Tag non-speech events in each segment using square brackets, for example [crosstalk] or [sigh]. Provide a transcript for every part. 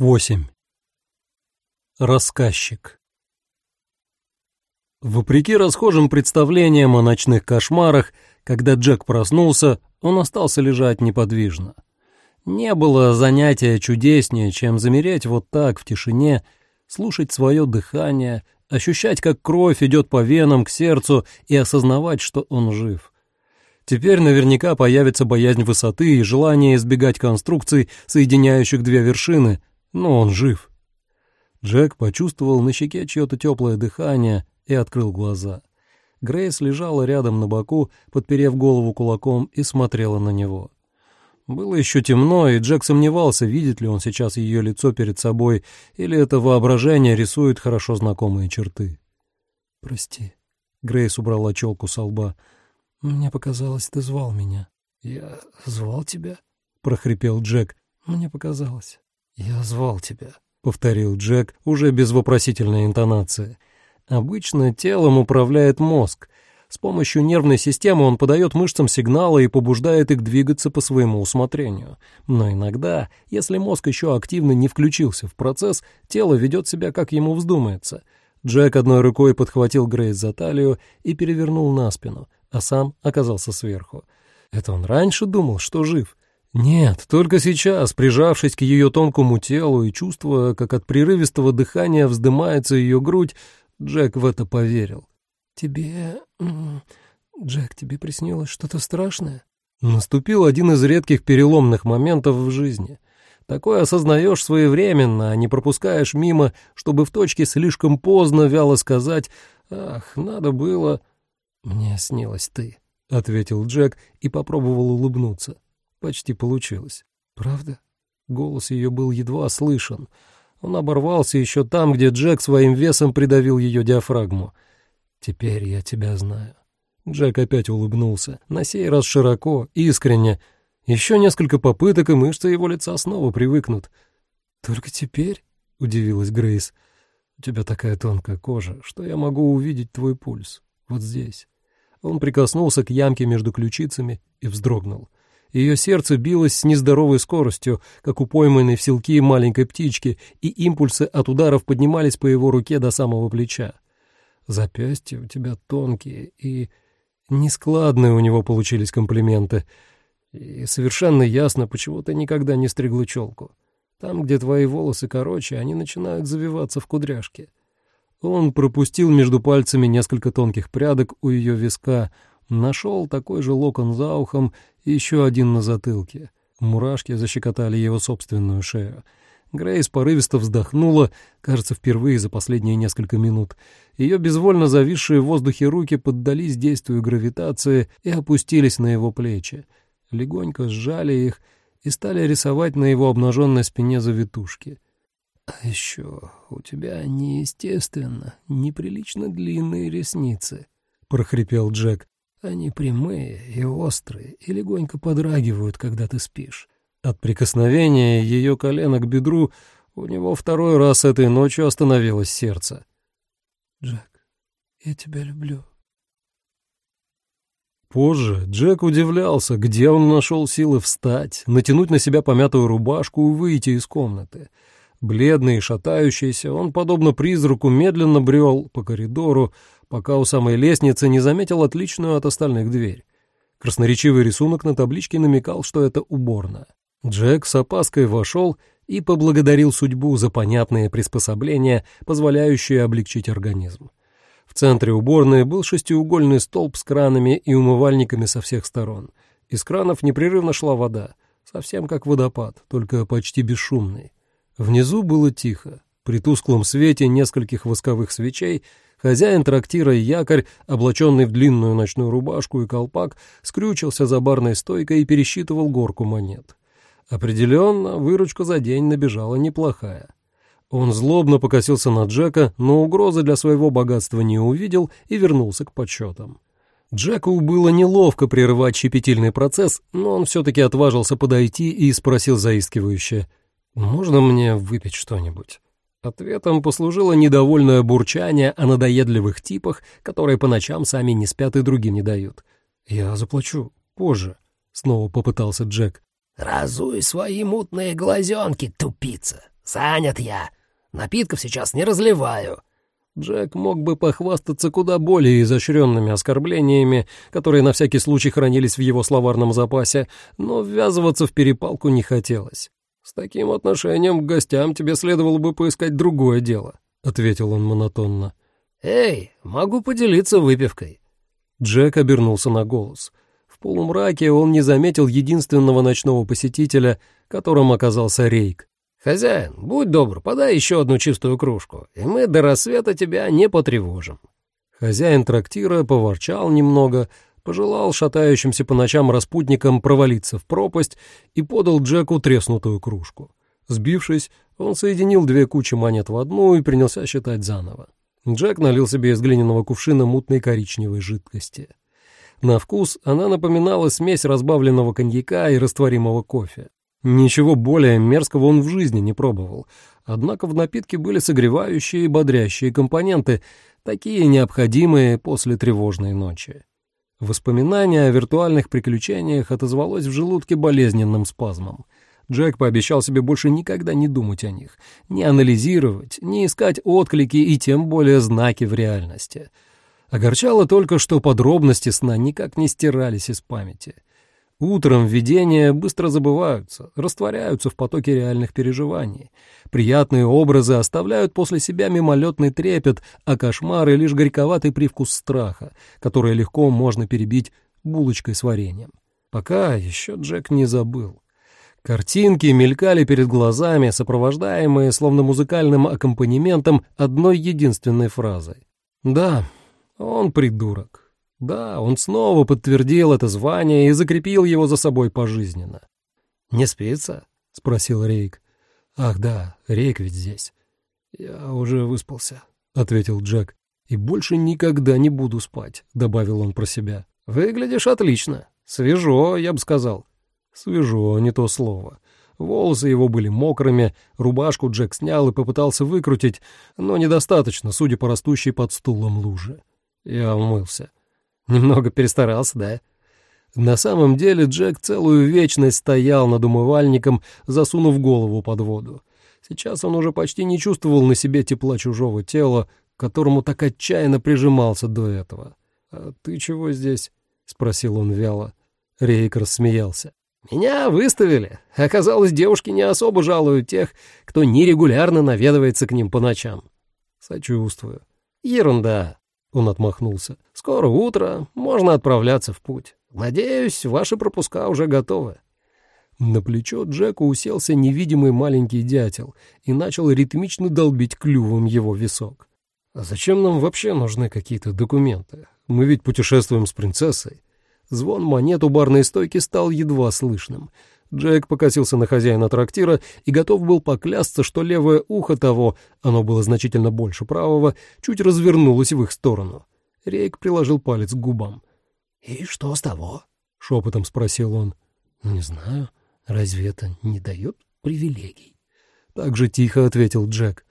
8. Рассказчик Вопреки расхожим представлениям о ночных кошмарах, когда Джек проснулся, он остался лежать неподвижно. Не было занятия чудеснее, чем замереть вот так в тишине, слушать свое дыхание, ощущать, как кровь идет по венам к сердцу и осознавать, что он жив — Теперь наверняка появится боязнь высоты и желание избегать конструкций, соединяющих две вершины, но он жив. Джек почувствовал на щеке чье-то теплое дыхание и открыл глаза. Грейс лежала рядом на боку, подперев голову кулаком, и смотрела на него. Было еще темно, и Джек сомневался, видит ли он сейчас ее лицо перед собой, или это воображение рисует хорошо знакомые черты. «Прости», — Грейс убрала челку со лба, — «Мне показалось, ты звал меня». «Я звал тебя?» — прохрипел Джек. «Мне показалось». «Я звал тебя», — повторил Джек уже без вопросительной интонации. «Обычно телом управляет мозг. С помощью нервной системы он подает мышцам сигналы и побуждает их двигаться по своему усмотрению. Но иногда, если мозг еще активно не включился в процесс, тело ведет себя, как ему вздумается». Джек одной рукой подхватил Грейс за талию и перевернул на спину — а сам оказался сверху. Это он раньше думал, что жив? Нет, только сейчас, прижавшись к ее тонкому телу и чувствуя, как от прерывистого дыхания вздымается ее грудь, Джек в это поверил. «Тебе... Джек, тебе приснилось что-то страшное?» Наступил один из редких переломных моментов в жизни. Такое осознаешь своевременно, а не пропускаешь мимо, чтобы в точке слишком поздно вяло сказать «Ах, надо было...» «Мне снилась ты», — ответил Джек и попробовал улыбнуться. Почти получилось. «Правда?» Голос ее был едва слышен. Он оборвался еще там, где Джек своим весом придавил ее диафрагму. «Теперь я тебя знаю». Джек опять улыбнулся, на сей раз широко, искренне. Еще несколько попыток, и мышцы его лица снова привыкнут. «Только теперь?» — удивилась Грейс. «У тебя такая тонкая кожа, что я могу увидеть твой пульс. Вот здесь. Он прикоснулся к ямке между ключицами и вздрогнул. Ее сердце билось с нездоровой скоростью, как у пойманной в селки маленькой птички, и импульсы от ударов поднимались по его руке до самого плеча. Запястья у тебя тонкие и... Нескладные у него получились комплименты. И совершенно ясно, почему ты никогда не стригла челку. Там, где твои волосы короче, они начинают завиваться в кудряшки. Он пропустил между пальцами несколько тонких прядок у ее виска, нашел такой же локон за ухом и еще один на затылке. Мурашки защекотали его собственную шею. Грейс порывисто вздохнула, кажется, впервые за последние несколько минут. Ее безвольно зависшие в воздухе руки поддались действию гравитации и опустились на его плечи. Легонько сжали их и стали рисовать на его обнаженной спине завитушки — «А еще у тебя неестественно, неприлично длинные ресницы», — прохрипел Джек. «Они прямые и острые, и легонько подрагивают, когда ты спишь». От прикосновения ее колена к бедру у него второй раз этой ночью остановилось сердце. «Джек, я тебя люблю». Позже Джек удивлялся, где он нашел силы встать, натянуть на себя помятую рубашку и выйти из комнаты — Бледный и шатающийся, он, подобно призраку, медленно брел по коридору, пока у самой лестницы не заметил отличную от остальных дверь. Красноречивый рисунок на табличке намекал, что это уборная. Джек с опаской вошел и поблагодарил судьбу за понятные приспособления, позволяющие облегчить организм. В центре уборной был шестиугольный столб с кранами и умывальниками со всех сторон. Из кранов непрерывно шла вода, совсем как водопад, только почти бесшумный. Внизу было тихо. При тусклом свете нескольких восковых свечей хозяин трактира якорь, облаченный в длинную ночную рубашку и колпак, скрючился за барной стойкой и пересчитывал горку монет. Определенно, выручка за день набежала неплохая. Он злобно покосился на Джека, но угрозы для своего богатства не увидел и вернулся к подсчетам. Джеку было неловко прерывать щепетильный процесс, но он все-таки отважился подойти и спросил заискивающе. «Можно мне выпить что-нибудь?» Ответом послужило недовольное бурчание о надоедливых типах, которые по ночам сами не спят и другим не дают. «Я заплачу. Позже», — снова попытался Джек. «Разуй свои мутные глазенки, тупица. «Занят я. Напитков сейчас не разливаю». Джек мог бы похвастаться куда более изощренными оскорблениями, которые на всякий случай хранились в его словарном запасе, но ввязываться в перепалку не хотелось. «С таким отношением к гостям тебе следовало бы поискать другое дело», — ответил он монотонно. «Эй, могу поделиться выпивкой». Джек обернулся на голос. В полумраке он не заметил единственного ночного посетителя, которым оказался Рейк. «Хозяин, будь добр, подай еще одну чистую кружку, и мы до рассвета тебя не потревожим». Хозяин трактира поворчал немного, пожелал шатающимся по ночам распутникам провалиться в пропасть и подал Джеку треснутую кружку. Сбившись, он соединил две кучи монет в одну и принялся считать заново. Джек налил себе из глиняного кувшина мутной коричневой жидкости. На вкус она напоминала смесь разбавленного коньяка и растворимого кофе. Ничего более мерзкого он в жизни не пробовал. Однако в напитке были согревающие и бодрящие компоненты, такие необходимые после тревожной ночи. Воспоминание о виртуальных приключениях отозвалось в желудке болезненным спазмом. Джек пообещал себе больше никогда не думать о них, не анализировать, не искать отклики и тем более знаки в реальности. Огорчало только, что подробности сна никак не стирались из памяти — Утром видения быстро забываются, растворяются в потоке реальных переживаний. Приятные образы оставляют после себя мимолетный трепет, а кошмары — лишь горьковатый привкус страха, который легко можно перебить булочкой с вареньем. Пока еще Джек не забыл. Картинки мелькали перед глазами, сопровождаемые словно музыкальным аккомпанементом одной единственной фразой. «Да, он придурок». Да, он снова подтвердил это звание и закрепил его за собой пожизненно. «Не спится?» — спросил Рейк. «Ах да, Рейк ведь здесь». «Я уже выспался», — ответил Джек. «И больше никогда не буду спать», — добавил он про себя. «Выглядишь отлично. Свежо, я бы сказал». Свежо, не то слово. Волосы его были мокрыми, рубашку Джек снял и попытался выкрутить, но недостаточно, судя по растущей под стулом луже. Я умылся. [laughs] Немного перестарался, да? На самом деле Джек целую вечность стоял над умывальником, засунув голову под воду. Сейчас он уже почти не чувствовал на себе тепла чужого тела, к которому так отчаянно прижимался до этого. «А ты чего здесь?» — спросил он вяло. Рейк рассмеялся. «Меня выставили. Оказалось, девушки не особо жалуют тех, кто нерегулярно наведывается к ним по ночам». «Сочувствую». «Ерунда. Он отмахнулся. «Скоро утро, можно отправляться в путь. Надеюсь, ваши пропуска уже готовы». На плечо Джеку уселся невидимый маленький дятел и начал ритмично долбить клювом его висок. «А зачем нам вообще нужны какие-то документы? Мы ведь путешествуем с принцессой». Звон монет у барной стойки стал едва слышным. Джек покосился на хозяина трактира и готов был поклясться, что левое ухо того, оно было значительно больше правого, чуть развернулось в их сторону. Рейк приложил палец к губам. «И что с того?» — шепотом спросил он. «Не знаю. Разве это не дает привилегий?» Так же тихо ответил Джек.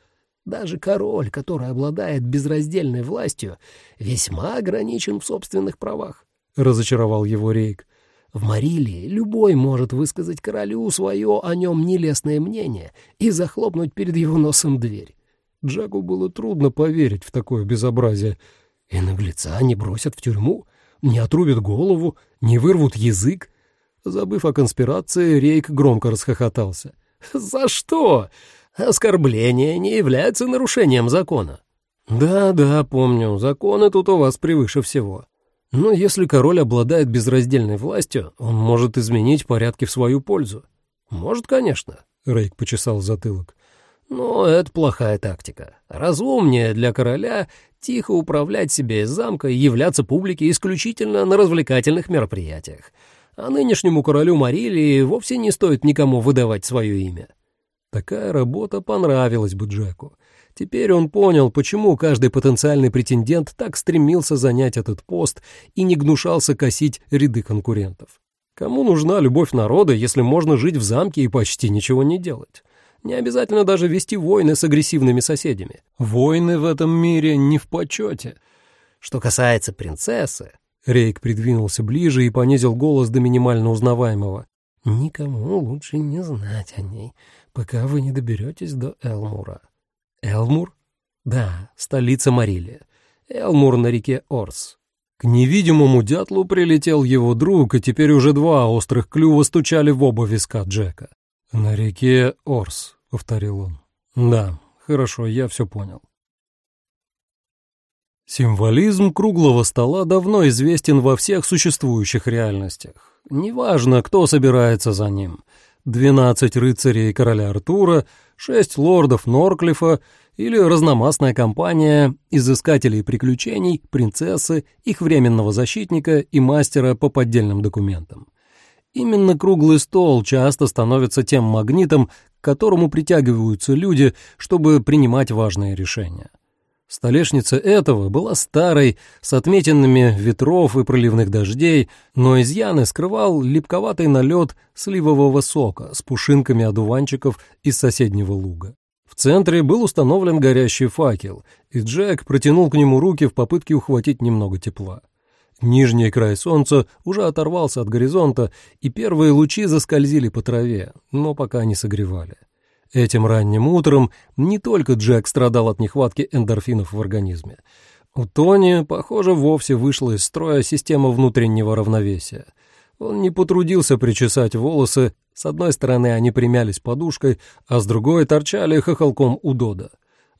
«Даже король, который обладает безраздельной властью, весьма ограничен в собственных правах», — разочаровал его Рейк. В Марилии любой может высказать королю свое о нем нелестное мнение и захлопнуть перед его носом дверь. Джаку было трудно поверить в такое безобразие. И наглеца не бросят в тюрьму, не отрубят голову, не вырвут язык. Забыв о конспирации, Рейк громко расхохотался. «За что? Оскорбление не является нарушением закона». «Да, да, помню, законы тут у вас превыше всего. Но если король обладает безраздельной властью, он может изменить порядки в свою пользу. Может, конечно, Рейк почесал затылок. Но это плохая тактика. Разумнее для короля тихо управлять себе из замка и являться публике исключительно на развлекательных мероприятиях. А нынешнему королю Марилии вовсе не стоит никому выдавать свое имя. Такая работа понравилась бы Джеку. Теперь он понял, почему каждый потенциальный претендент так стремился занять этот пост и не гнушался косить ряды конкурентов. Кому нужна любовь народа, если можно жить в замке и почти ничего не делать? Не обязательно даже вести войны с агрессивными соседями. Войны в этом мире не в почете. Что касается принцессы... Рейк придвинулся ближе и понизил голос до минимально узнаваемого. Никому лучше не знать о ней, пока вы не доберетесь до Элмура. Элмур? Да, столица Марилия. Элмур на реке Орс. К невидимому дятлу прилетел его друг, и теперь уже два острых клюва стучали в оба виска Джека. «На реке Орс», — повторил он. «Да, хорошо, я все понял». Символизм круглого стола давно известен во всех существующих реальностях. Неважно, кто собирается за ним. Двенадцать рыцарей короля Артура, шесть лордов Норклифа или разномастная компания изыскателей приключений, принцессы, их временного защитника и мастера по поддельным документам. Именно круглый стол часто становится тем магнитом, к которому притягиваются люди, чтобы принимать важные решения. Столешница этого была старой, с отметинами ветров и проливных дождей, но изъяны скрывал липковатый налет сливового сока с пушинками одуванчиков из соседнего луга. В центре был установлен горящий факел, и Джек протянул к нему руки в попытке ухватить немного тепла. Нижний край солнца уже оторвался от горизонта, и первые лучи заскользили по траве, но пока не согревали. Этим ранним утром не только Джек страдал от нехватки эндорфинов в организме. У Тони, похоже, вовсе вышла из строя система внутреннего равновесия. Он не потрудился причесать волосы, с одной стороны они примялись подушкой, а с другой торчали хохолком у Дода.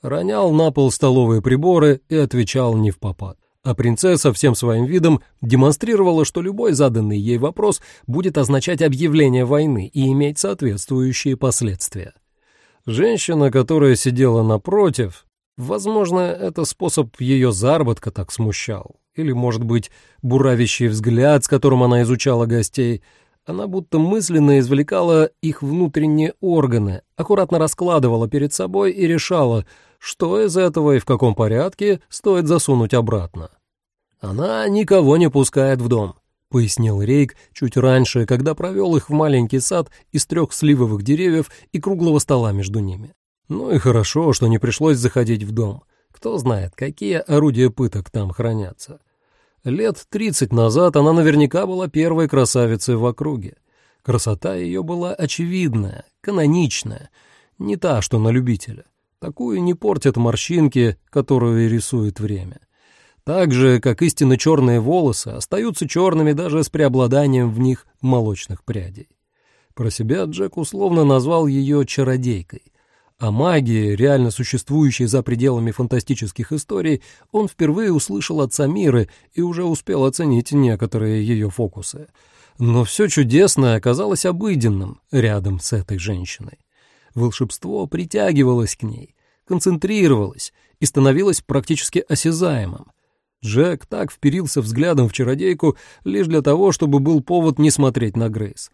Ронял на пол столовые приборы и отвечал не в попад. А принцесса всем своим видом демонстрировала, что любой заданный ей вопрос будет означать объявление войны и иметь соответствующие последствия. Женщина, которая сидела напротив, возможно, это способ ее заработка так смущал, или, может быть, буравящий взгляд, с которым она изучала гостей, она будто мысленно извлекала их внутренние органы, аккуратно раскладывала перед собой и решала, что из этого и в каком порядке стоит засунуть обратно. Она никого не пускает в дом, — пояснил Рейк чуть раньше, когда провел их в маленький сад из трех сливовых деревьев и круглого стола между ними. Ну и хорошо, что не пришлось заходить в дом. Кто знает, какие орудия пыток там хранятся. Лет тридцать назад она наверняка была первой красавицей в округе. Красота ее была очевидная, каноничная, не та, что на любителя. Такую не портят морщинки, которую рисует время. Так же, как истинно черные волосы остаются черными даже с преобладанием в них молочных прядей. Про себя Джек условно назвал ее «чародейкой», о магии, реально существующей за пределами фантастических историй, он впервые услышал от Самиры и уже успел оценить некоторые ее фокусы. Но все чудесное оказалось обыденным рядом с этой женщиной. Волшебство притягивалось к ней, концентрировалось и становилось практически осязаемым. Джек так вперился взглядом в чародейку лишь для того, чтобы был повод не смотреть на Грейс.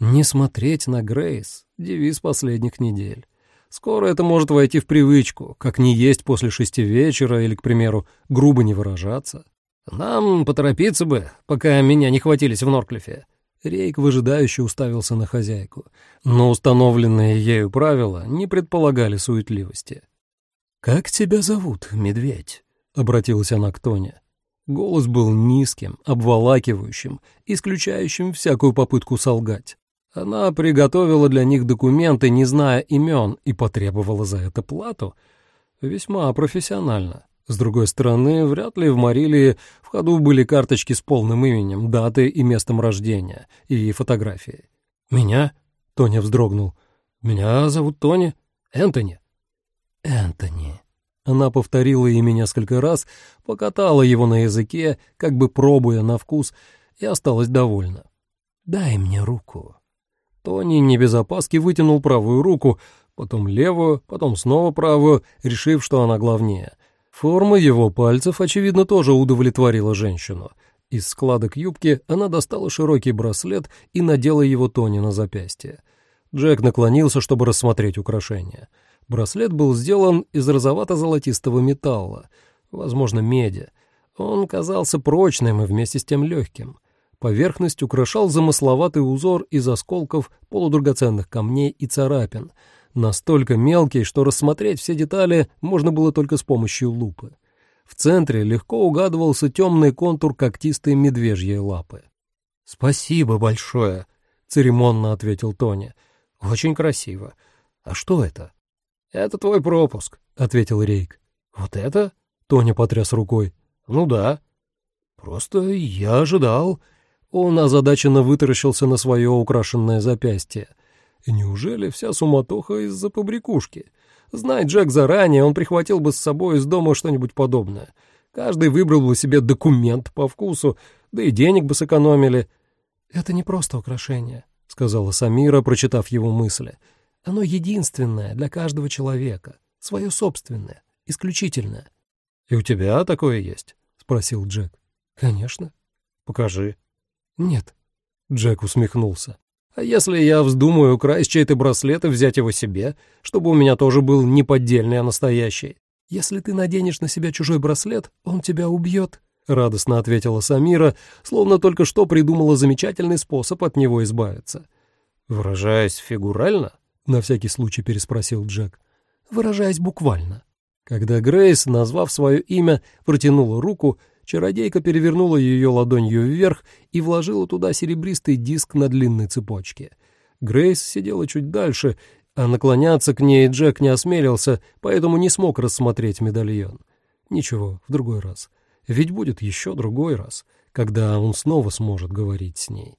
«Не смотреть на Грейс» — девиз последних недель. Скоро это может войти в привычку, как не есть после шести вечера или, к примеру, грубо не выражаться. «Нам поторопиться бы, пока меня не хватились в Норклифе». Рейк выжидающе уставился на хозяйку, но установленные ею правила не предполагали суетливости. «Как тебя зовут, медведь?» Обратилась она к Тоне. Голос был низким, обволакивающим, исключающим всякую попытку солгать. Она приготовила для них документы, не зная имен, и потребовала за это плату. Весьма профессионально. С другой стороны, вряд ли в Марилии в ходу были карточки с полным именем, датой и местом рождения, и фотографией. «Меня?» — Тоня вздрогнул. «Меня зовут Тони. Энтони». «Энтони», она повторила имя несколько раз, покатала его на языке, как бы пробуя на вкус, и осталась довольна. «Дай мне руку». Тони не без опаски вытянул правую руку, потом левую, потом снова правую, решив, что она главнее. Форма его пальцев, очевидно, тоже удовлетворила женщину. Из складок юбки она достала широкий браслет и надела его Тони на запястье. Джек наклонился, чтобы рассмотреть украшение — Браслет был сделан из розовато-золотистого металла, возможно, меди. Он казался прочным и вместе с тем легким. Поверхность украшал замысловатый узор из осколков полудрагоценных камней и царапин, настолько мелкий, что рассмотреть все детали можно было только с помощью лупы. В центре легко угадывался темный контур когтистой медвежьей лапы. «Спасибо большое!» — церемонно ответил Тони. «Очень красиво. А что это?» «Это твой пропуск», — ответил Рейк. «Вот это?» — Тони потряс рукой. «Ну да». «Просто я ожидал». Он озадаченно вытаращился на свое украшенное запястье. Неужели вся суматоха из-за побрякушки? Знай Джек заранее, он прихватил бы с собой из дома что-нибудь подобное. Каждый выбрал бы себе документ по вкусу, да и денег бы сэкономили. «Это не просто украшение», — сказала Самира, прочитав его мысли. «Оно единственное для каждого человека, свое собственное, исключительное». «И у тебя такое есть?» — спросил Джек. «Конечно». «Покажи». «Нет». Джек усмехнулся. «А если я вздумаю украсть чей-то браслет и взять его себе, чтобы у меня тоже был не поддельный, а настоящий? Если ты наденешь на себя чужой браслет, он тебя убьет». — радостно ответила Самира, словно только что придумала замечательный способ от него избавиться. «Выражаясь фигурально?» — на всякий случай переспросил Джек. «Выражаясь буквально». Когда Грейс, назвав свое имя, протянула руку, чародейка перевернула ее ладонью вверх и вложила туда серебристый диск на длинной цепочке. Грейс сидела чуть дальше, а наклоняться к ней Джек не осмелился, поэтому не смог рассмотреть медальон. Ничего, в другой раз. Ведь будет еще другой раз, когда он снова сможет говорить с ней.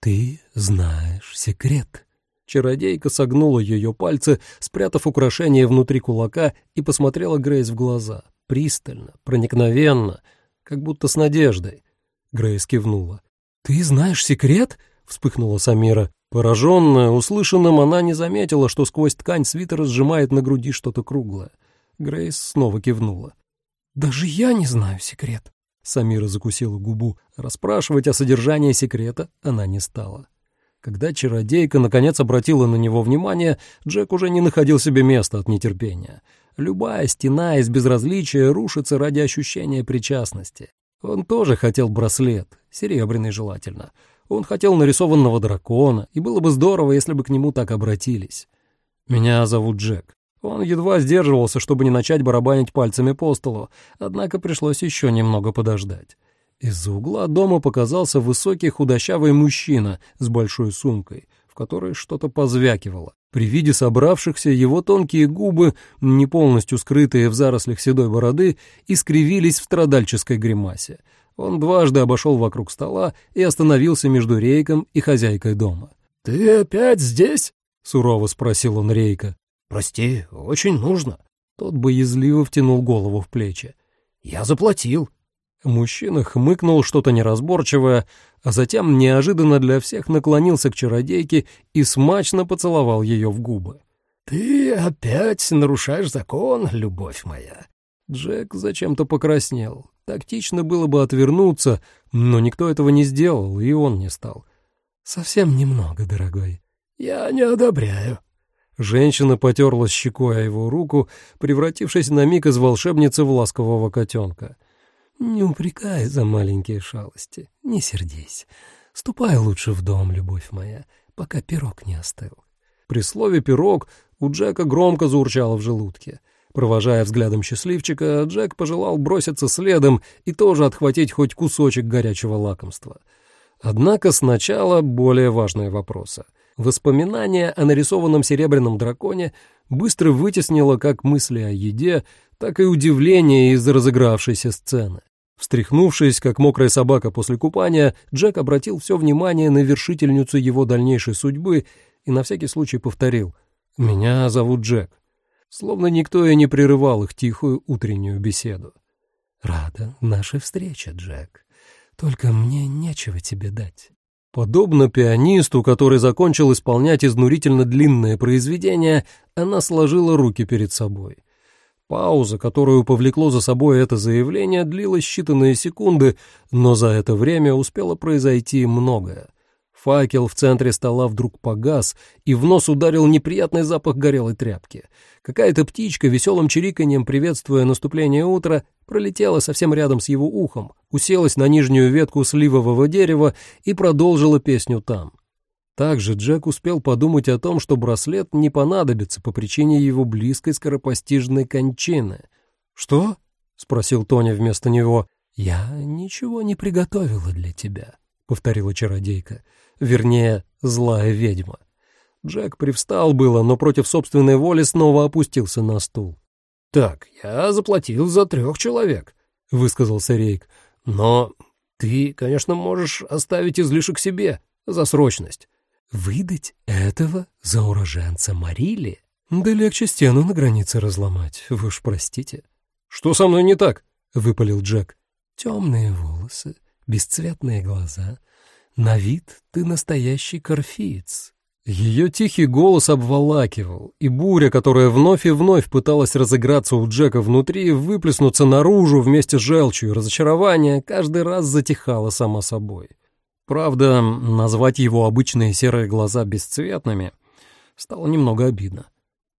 «Ты знаешь секрет». Чародейка согнула ее пальцы, спрятав украшение внутри кулака, и посмотрела Грейс в глаза, пристально, проникновенно, как будто с надеждой. Грейс кивнула. «Ты знаешь секрет?» — вспыхнула Самира. Пораженная услышанным, она не заметила, что сквозь ткань свитера сжимает на груди что-то круглое. Грейс снова кивнула. «Даже я не знаю секрет». Самира закусила губу. Расспрашивать о содержании секрета она не стала. Когда чародейка наконец обратила на него внимание, Джек уже не находил себе места от нетерпения. Любая стена из безразличия рушится ради ощущения причастности. Он тоже хотел браслет, серебряный желательно. Он хотел нарисованного дракона, и было бы здорово, если бы к нему так обратились. «Меня зовут Джек», он едва сдерживался, чтобы не начать барабанить пальцами по столу, однако пришлось еще немного подождать. Из-за угла дома показался высокий худощавый мужчина с большой сумкой, в которой что-то позвякивало. При виде собравшихся его тонкие губы, не полностью скрытые в зарослях седой бороды, искривились в страдальческой гримасе. Он дважды обошел вокруг стола и остановился между Рейком и хозяйкой дома. «Ты опять здесь?» — сурово спросил он Рейка. «Прости, очень нужно». Тот боязливо втянул голову в плечи. «Я заплатил». Мужчина хмыкнул что-то неразборчивое, а затем неожиданно для всех наклонился к чародейке и смачно поцеловал ее в губы. «Ты опять нарушаешь закон, любовь моя». Джек зачем-то покраснел. Тактично было бы отвернуться, но никто этого не сделал, и он не стал. «Совсем немного, дорогой». «Я не одобряю», Женщина потерла щекой о его руку, превратившись на миг из волшебницы в ласкового котенка. «Не упрекай за маленькие шалости, не сердись. Ступай лучше в дом, любовь моя, пока пирог не остыл». При слове «пирог» у Джека громко заурчало в желудке. Провожая взглядом счастливчика, Джек пожелал броситься следом и тоже отхватить хоть кусочек горячего лакомства. Однако сначала более важные вопросы — Воспоминание о нарисованном серебряном драконе быстро вытеснило как мысли о еде, так и удивление из-за разыгравшейся сцены. Встряхнувшись, как мокрая собака после купания, Джек обратил все внимание на вершительницу его дальнейшей судьбы и на всякий случай повторил «Меня зовут Джек», словно никто и не прерывал их тихую утреннюю беседу. «Рада нашей встрече, Джек. Только мне нечего тебе дать». Подобно пианисту, который закончил исполнять изнурительно длинное произведение, она сложила руки перед собой. Пауза, которую повлекло за собой это заявление, длилась считанные секунды, но за это время успело произойти многое. Факел в центре стола вдруг погас, и в нос ударил неприятный запах горелой тряпки. Какая-то птичка, веселым чириканьем приветствуя наступление утра, пролетела совсем рядом с его ухом, уселась на нижнюю ветку сливового дерева и продолжила песню там. Также Джек успел подумать о том, что браслет не понадобится по причине его близкой скоропостижной кончины. «Что?» — спросил Тоня вместо него. «Я ничего не приготовила для тебя», — повторила чародейка. Вернее, злая ведьма. Джек привстал было, но против собственной воли снова опустился на стул. «Так, я заплатил за трех человек», — высказался Рейк. «Но ты, конечно, можешь оставить излишек себе за срочность». «Выдать этого за уроженца Марили? Да легче стену на границе разломать, вы уж простите». «Что со мной не так?» — выпалил Джек. «Темные волосы, бесцветные глаза. На вид ты настоящий корфиец, ее тихий голос обволакивал, и буря, которая вновь и вновь пыталась разыграться у Джека внутри, выплеснуться наружу вместе с желчью и разочарование, каждый раз затихала сама собой. Правда, назвать его обычные серые глаза бесцветными стало немного обидно.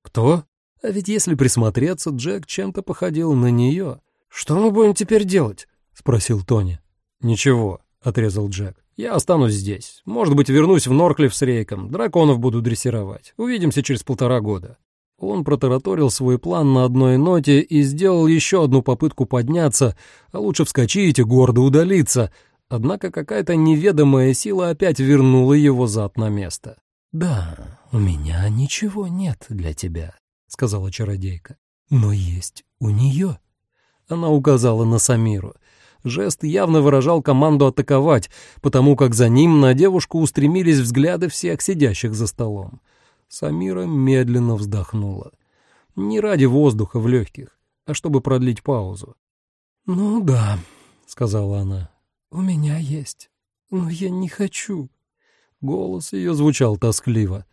Кто? А ведь если присмотреться, Джек чем-то походил на нее. «Что мы будем теперь делать?» — спросил Тони. «Ничего», — отрезал Джек. Я останусь здесь. Может быть, вернусь в Норклифф с Рейком. Драконов буду дрессировать. Увидимся через полтора года». Он протараторил свой план на одной ноте и сделал еще одну попытку подняться, а лучше вскочить и гордо удалиться. Однако какая-то неведомая сила опять вернула его зад на место. «Да, у меня ничего нет для тебя», — сказала чародейка. «Но есть у нее». Она указала на Самиру. Жест явно выражал команду атаковать, потому как за ним на девушку устремились взгляды всех сидящих за столом. Самира медленно вздохнула. Не ради воздуха в легких, а чтобы продлить паузу. «Ну да», — сказала она, — «у меня есть, но я не хочу». Голос ее звучал тоскливо.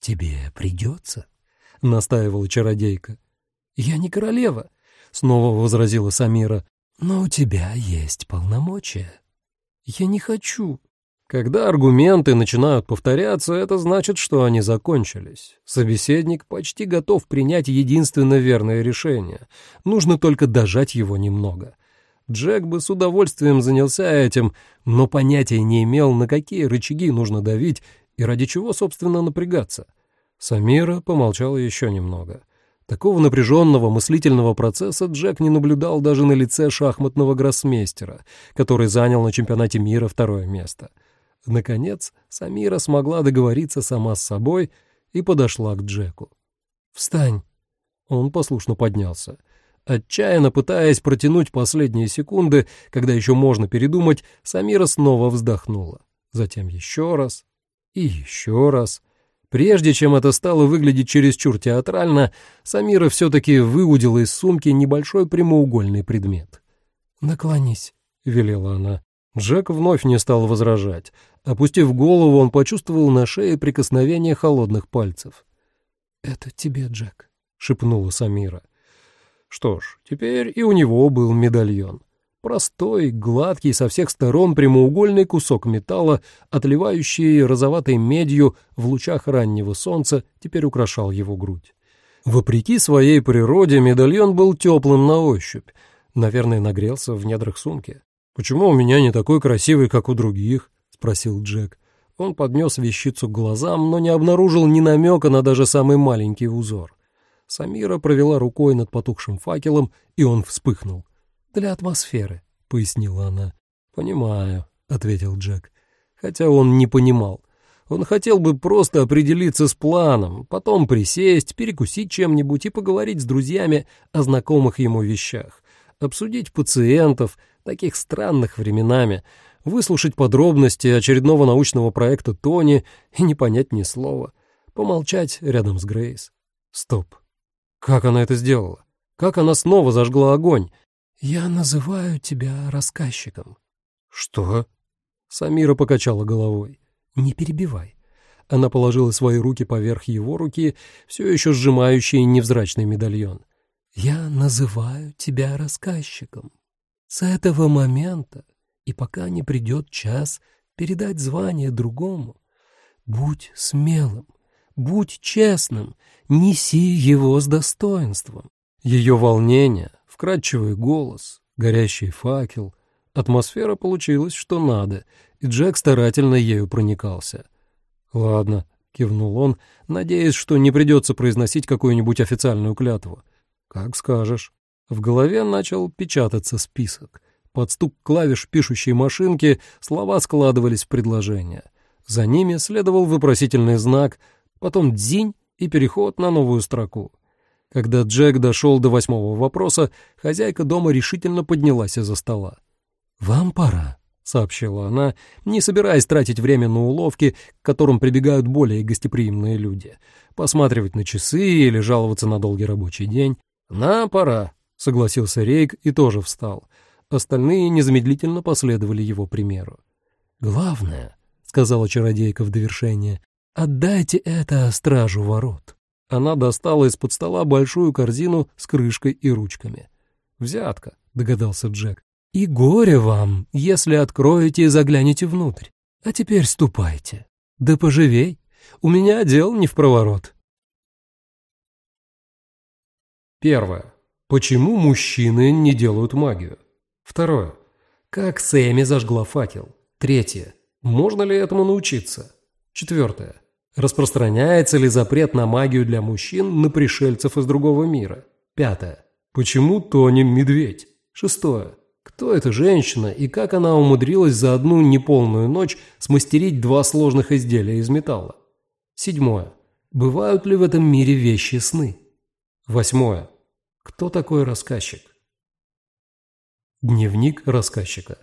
«Тебе придется», — настаивала чародейка. «Я не королева», — снова возразила Самира. Но у тебя есть полномочия. Я не хочу. Когда аргументы начинают повторяться, это значит, что они закончились. Собеседник почти готов принять единственно верное решение. Нужно только дожать его немного. Джек бы с удовольствием занялся этим, но понятия не имел, на какие рычаги нужно давить и ради чего, собственно, напрягаться. Самира помолчала еще немного. — Такого напряженного мыслительного процесса Джек не наблюдал даже на лице шахматного гроссмейстера, который занял на чемпионате мира второе место. Наконец, Самира смогла договориться сама с собой и подошла к Джеку. «Встань!» Он послушно поднялся. Отчаянно пытаясь протянуть последние секунды, когда еще можно передумать, Самира снова вздохнула. Затем еще раз и еще раз — Прежде чем это стало выглядеть чересчур театрально, Самира все-таки выудила из сумки небольшой прямоугольный предмет. «Наклонись», — велела она. Джек вновь не стал возражать. Опустив голову, он почувствовал на шее прикосновение холодных пальцев. «Это тебе, Джек», — шепнула Самира. Что ж, теперь и у него был медальон. Простой, гладкий, со всех сторон прямоугольный кусок металла, отливающий розоватой медью в лучах раннего солнца, теперь украшал его грудь. Вопреки своей природе медальон был теплым на ощупь. Наверное, нагрелся в недрах сумки. «Почему у меня не такой красивый, как у других?» — спросил Джек. Он поднес вещицу к глазам, но не обнаружил ни намека на даже самый маленький узор. Самира провела рукой над потухшим факелом, и он вспыхнул. «Для атмосферы», — пояснила она. «Понимаю», — ответил Джек. Хотя он не понимал. Он хотел бы просто определиться с планом, потом присесть, перекусить чем-нибудь и поговорить с друзьями о знакомых ему вещах, обсудить пациентов, таких странных временами, выслушать подробности очередного научного проекта Тони и не понять ни слова, помолчать рядом с Грейс. Стоп. Как она это сделала? Как она снова зажгла огонь? «Я называю тебя рассказчиком». «Что?» Самира покачала головой. «Не перебивай». Она положила свои руки поверх его руки, все еще сжимающие невзрачный медальон. «Я называю тебя рассказчиком. С этого момента, и пока не придет час передать звание другому, будь смелым, будь честным, неси его с достоинством». Ее волнение, вкрадчивый голос, горящий факел. Атмосфера получилась что надо, и Джек старательно ею проникался. «Ладно», — кивнул он, надеясь, что не придется произносить какую-нибудь официальную клятву. «Как скажешь». В голове начал печататься список. Под стук клавиш пишущей машинки слова складывались в предложения. За ними следовал вопросительный знак, потом дзинь и переход на новую строку. Когда Джек дошел до восьмого вопроса, хозяйка дома решительно поднялась из-за стола. «Вам пора», — сообщила она, не собираясь тратить время на уловки, к которым прибегают более гостеприимные люди, посматривать на часы или жаловаться на долгий рабочий день. «На, пора», — согласился Рейк и тоже встал. Остальные незамедлительно последовали его примеру. «Главное», — сказала чародейка в довершение, — «отдайте это стражу ворот». Она достала из-под стола большую корзину с крышкой и ручками. «Взятка», — догадался Джек. «И горе вам, если откроете и заглянете внутрь. А теперь ступайте. Да поживей, у меня дел не в проворот». Первое. Почему мужчины не делают магию? Второе. Как Сэмми зажгла факел? Третье. Можно ли этому научиться? Четвертое. Распространяется ли запрет на магию для мужчин на пришельцев из другого мира? Пятое. Почему Тони медведь? Шестое. Кто эта женщина и как она умудрилась за одну неполную ночь смастерить два сложных изделия из металла? Седьмое. Бывают ли в этом мире вещи сны? Восьмое. Кто такой рассказчик? Дневник рассказчика.